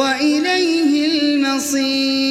وإليه المصير.